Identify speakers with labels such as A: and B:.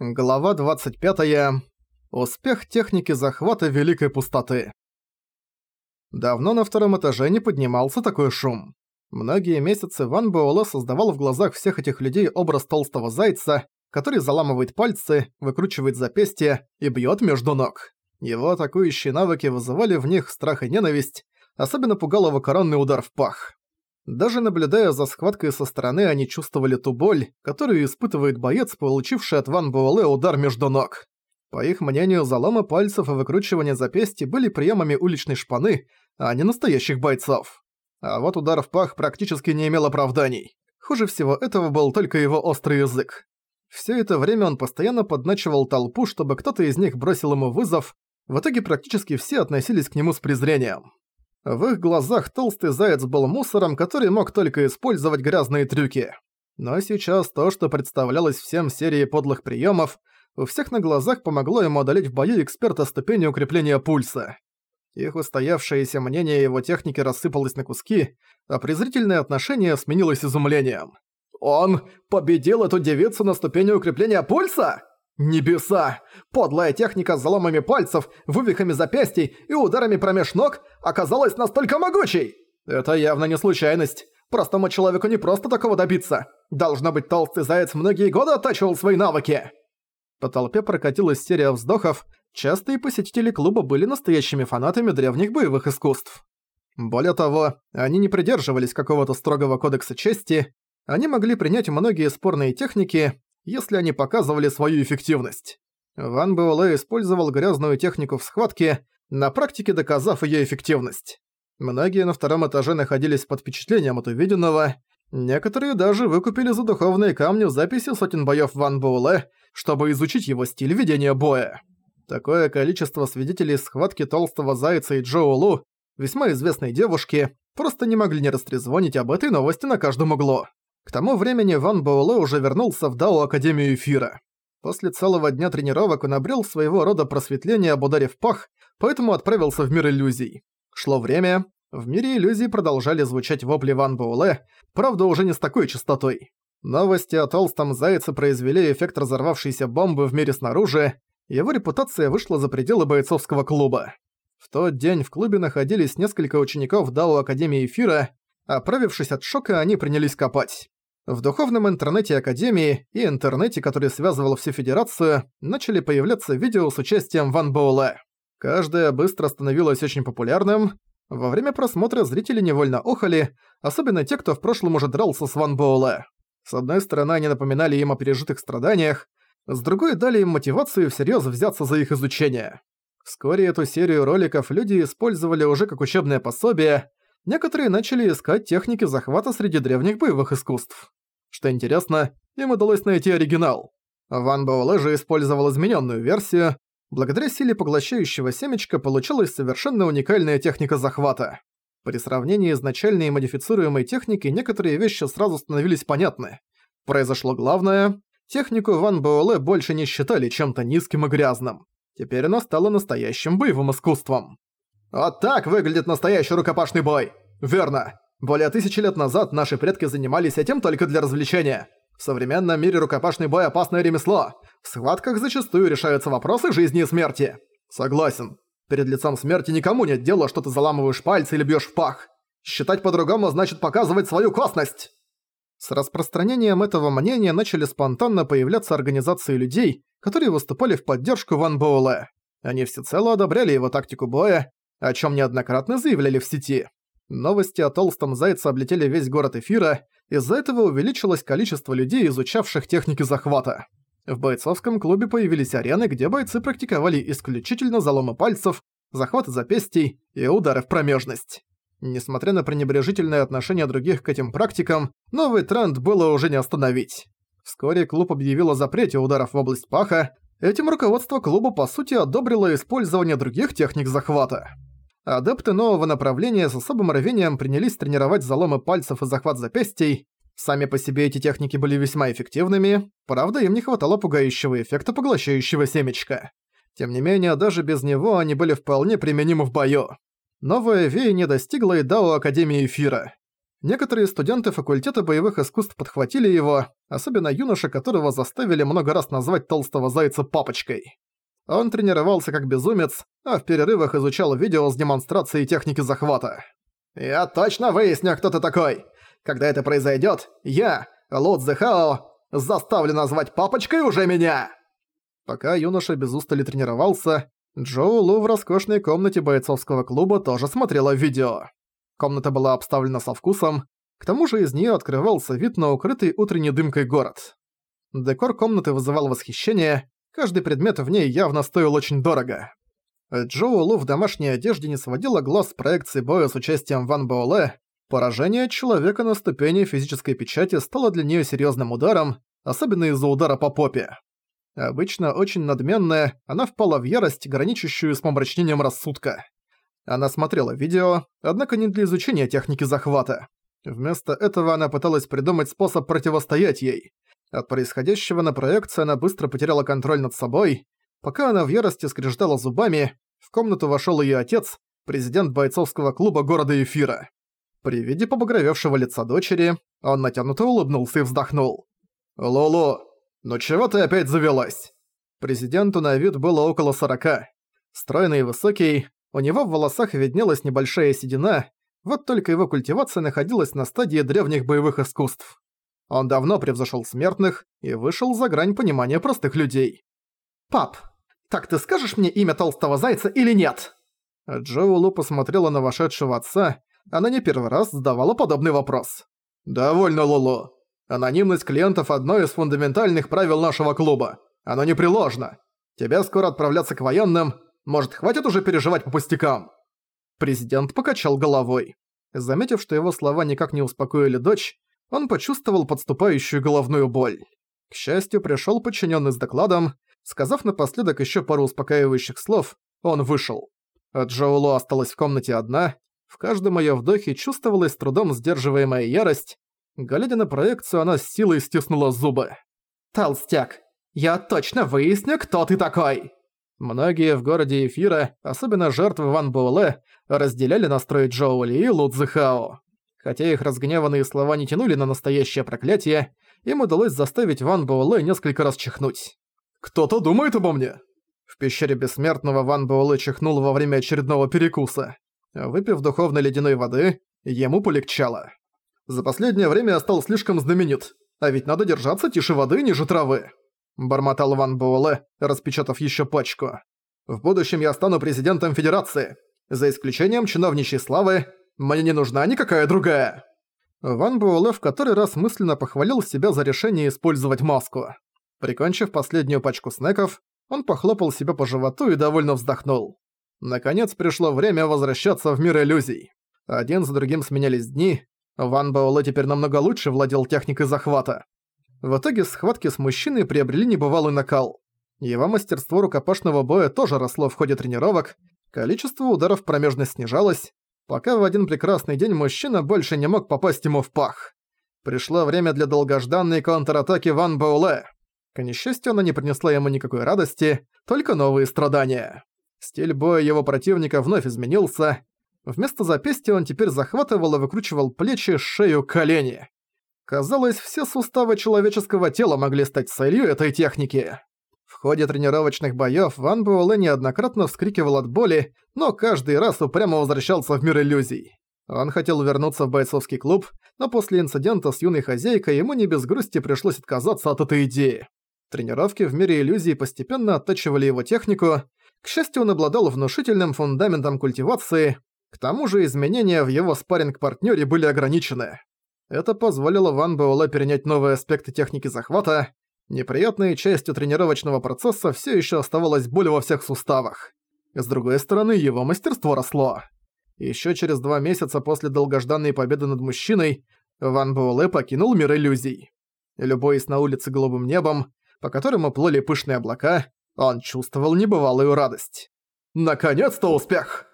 A: Глава 25. -я. Успех техники захвата Великой Пустоты. Давно на втором этаже не поднимался такой шум. Многие месяцы Ван Буэлэ создавал в глазах всех этих людей образ толстого зайца, который заламывает пальцы, выкручивает запястье и бьет между ног. Его атакующие навыки вызывали в них страх и ненависть, особенно пугал его коронный удар в пах. Даже наблюдая за схваткой со стороны, они чувствовали ту боль, которую испытывает боец, получивший от Ван Буэлэ удар между ног. По их мнению, заломы пальцев и выкручивание запястья были приемами уличной шпаны, а не настоящих бойцов. А вот удар в пах практически не имел оправданий. Хуже всего этого был только его острый язык. Все это время он постоянно подначивал толпу, чтобы кто-то из них бросил ему вызов, в итоге практически все относились к нему с презрением. В их глазах толстый заяц был мусором, который мог только использовать грязные трюки. Но сейчас то, что представлялось всем серии подлых приемов, у всех на глазах помогло ему одолеть в бою эксперта ступени укрепления пульса. Их устоявшееся мнение его техники рассыпалось на куски, а презрительное отношение сменилось изумлением. «Он победил эту девицу на ступени укрепления пульса?» Небеса! Подлая техника с заломами пальцев, вывихами запястий и ударами промеж ног оказалась настолько могучей! Это явно не случайность. Простому человеку не просто такого добиться. Должно быть, толстый заяц многие годы оттачивал свои навыки. По толпе прокатилась серия вздохов. Частые посетители клуба были настоящими фанатами древних боевых искусств. Более того, они не придерживались какого-то строгого кодекса чести, они могли принять многие спорные техники, если они показывали свою эффективность. Ван Буэлэ использовал грязную технику в схватке, на практике доказав её эффективность. Многие на втором этаже находились под впечатлением от увиденного, некоторые даже выкупили за духовные камни в записи сотен боёв Ван Буэлэ, чтобы изучить его стиль ведения боя. Такое количество свидетелей схватки Толстого Зайца и Джоу Лу, весьма известной девушки, просто не могли не растрезвонить об этой новости на каждом углу. К тому времени Ван Боуло уже вернулся в Дао Академию Эфира. После целого дня тренировок он обрел своего рода просветление об ударе в пах, поэтому отправился в мир иллюзий. Шло время, в мире иллюзий продолжали звучать вопли Ван Боуле, правда уже не с такой частотой. Новости о толстом зайце произвели эффект разорвавшейся бомбы в мире снаружи, его репутация вышла за пределы бойцовского клуба. В тот день в клубе находились несколько учеников Дао Академии Эфира, оправившись от шока, они принялись копать. В духовном интернете Академии и интернете, который связывал всю Федерацию, начали появляться видео с участием Ван Боула. Каждое быстро становилось очень популярным. Во время просмотра зрители невольно охали, особенно те, кто в прошлом уже дрался с Ван Боула. С одной стороны, они напоминали им о пережитых страданиях, с другой дали им мотивацию всерьёз взяться за их изучение. Вскоре эту серию роликов люди использовали уже как учебное пособие, некоторые начали искать техники захвата среди древних боевых искусств. Что интересно, им удалось найти оригинал. Ван Буэлэ же использовал измененную версию. Благодаря силе поглощающего семечка получилась совершенно уникальная техника захвата. При сравнении изначальной и модифицируемой техники некоторые вещи сразу становились понятны. Произошло главное, технику Ван Буэлэ больше не считали чем-то низким и грязным. Теперь она стала настоящим боевым искусством. «Вот так выглядит настоящий рукопашный бой! Верно! Более тысячи лет назад наши предки занимались этим только для развлечения. В современном мире рукопашный бой – опасное ремесло. В схватках зачастую решаются вопросы жизни и смерти. Согласен. Перед лицом смерти никому нет дела, что ты заламываешь пальцы или бьешь в пах. Считать по-другому значит показывать свою косность. С распространением этого мнения начали спонтанно появляться организации людей, которые выступали в поддержку Ван Боула. Они всецело одобряли его тактику боя, о чем неоднократно заявляли в сети. Новости о толстом зайце облетели весь город эфира, из-за этого увеличилось количество людей, изучавших техники захвата. В бойцовском клубе появились арены, где бойцы практиковали исключительно заломы пальцев, захваты запястий и удары в промежность. Несмотря на пренебрежительное отношение других к этим практикам, новый тренд было уже не остановить. Вскоре клуб объявил о запрете ударов в область паха, этим руководство клуба по сути одобрило использование других техник захвата. Адепты нового направления с особым рвением принялись тренировать заломы пальцев и захват запястий. Сами по себе эти техники были весьма эффективными, правда им не хватало пугающего эффекта поглощающего семечка. Тем не менее, даже без него они были вполне применимы в бою. Новое веяние достигло и Дао Академии Эфира. Некоторые студенты факультета боевых искусств подхватили его, особенно юноша, которого заставили много раз назвать толстого зайца папочкой. Он тренировался как безумец, а в перерывах изучал видео с демонстрацией техники захвата. «Я точно выясню, кто ты такой! Когда это произойдет, я, Лут Зехао, заставлю назвать папочкой уже меня!» Пока юноша без устали тренировался, Джоу Лу в роскошной комнате бойцовского клуба тоже смотрела видео. Комната была обставлена со вкусом, к тому же из нее открывался вид на укрытый утренней дымкой город. Декор комнаты вызывал восхищение, Каждый предмет в ней явно стоил очень дорого. Джоу Лу в домашней одежде не сводила глаз с проекции боя с участием Ван Боуле. Поражение человека на ступени физической печати стало для нее серьезным ударом, особенно из-за удара по попе. Обычно очень надменная, она впала в ярость, граничащую с помрачнением рассудка. Она смотрела видео, однако не для изучения техники захвата. Вместо этого она пыталась придумать способ противостоять ей – от происходящего на проекции она быстро потеряла контроль над собой. Пока она в ярости скрежетала зубами, в комнату вошёл её отец, президент бойцовского клуба города Эфира. При виде побагровевшего лица дочери, он натянуто улыбнулся и вздохнул. «Лоло, ну чего ты опять завелась?» Президенту на вид было около сорока. Стройный и высокий, у него в волосах виднелась небольшая седина, вот только его культивация находилась на стадии древних боевых искусств. Он давно превзошел смертных и вышел за грань понимания простых людей. «Пап, так ты скажешь мне имя толстого зайца или нет?» Джоулу посмотрела на вошедшего отца. Она не первый раз задавала подобный вопрос. «Довольно, Лоло. Анонимность клиентов – одно из фундаментальных правил нашего клуба. Оно непреложно. Тебя скоро отправляться к военным. Может, хватит уже переживать по пустякам?» Президент покачал головой. Заметив, что его слова никак не успокоили дочь, он почувствовал подступающую головную боль. К счастью, пришёл подчинённый с докладом. Сказав напоследок ещё пару успокаивающих слов, он вышел. А Джоуло осталась в комнате одна. В каждом её вдохе чувствовалась трудом сдерживаемая ярость. Глядя на проекцию, она с силой стиснула зубы. «Толстяк, я точно выясню, кто ты такой!» Многие в городе Эфира, особенно жертвы Ван Буэлэ, разделяли настрой Джоули и Лудзихао. Хотя их разгневанные слова не тянули на настоящее проклятие, им удалось заставить Ван Буэлэ несколько раз чихнуть. «Кто-то думает обо мне?» В пещере Бессмертного Ван Буэлэ чихнул во время очередного перекуса. Выпив духовной ледяной воды, ему полегчало. «За последнее время я стал слишком знаменит, а ведь надо держаться тише воды ниже травы», бормотал Ван Буэлэ, распечатав еще пачку. «В будущем я стану президентом Федерации, за исключением чиновничьей славы мне не нужна никакая другая!» Ван Буэлэ в который раз мысленно похвалил себя за решение использовать маску. Прикончив последнюю пачку снеков, он похлопал себя по животу и довольно вздохнул. Наконец пришло время возвращаться в мир иллюзий. Один за другим сменялись дни, Ван Буэлэ теперь намного лучше владел техникой захвата. В итоге схватки с мужчиной приобрели небывалый накал. Его мастерство рукопашного боя тоже росло в ходе тренировок, количество ударов промежность снижалось, пока в один прекрасный день мужчина больше не мог попасть ему в пах. Пришло время для долгожданной контратаки Ван Боуле. К несчастью, она не принесла ему никакой радости, только новые страдания. Стиль боя его противника вновь изменился. Вместо запястья он теперь захватывал и выкручивал плечи, шею, колени. Казалось, все суставы человеческого тела могли стать целью этой техники ходе тренировочных боёв Ван Буэлэ неоднократно вскрикивал от боли, но каждый раз упрямо возвращался в мир иллюзий. Он хотел вернуться в бойцовский клуб, но после инцидента с юной хозяйкой ему не без грусти пришлось отказаться от этой идеи. Тренировки в мире иллюзий постепенно оттачивали его технику. К счастью, он обладал внушительным фундаментом культивации, к тому же изменения в его спарринг-партнёре были ограничены. Это позволило Ван Буэлэ перенять новые аспекты техники захвата, Неприятной частью тренировочного процесса все еще оставалась боль во всех суставах. С другой стороны, его мастерство росло. Еще через два месяца после долгожданной победы над мужчиной Ван Буэлэ покинул мир иллюзий. Любой на улице голубым небом, по которому плыли пышные облака, он чувствовал небывалую радость. «Наконец-то успех!»